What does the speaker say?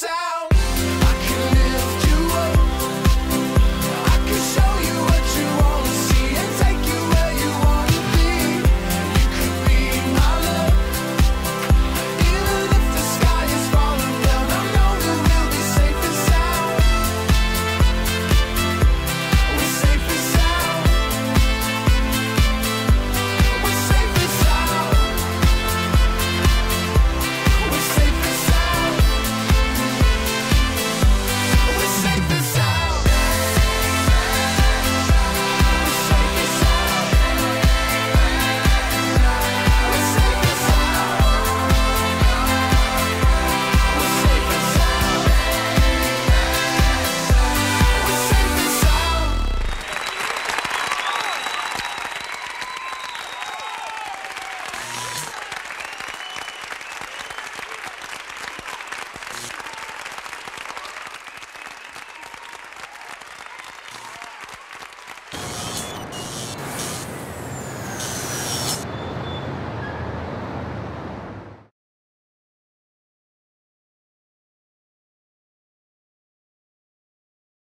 sound.